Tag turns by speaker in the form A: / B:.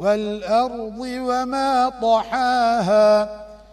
A: والأرض وما طحاها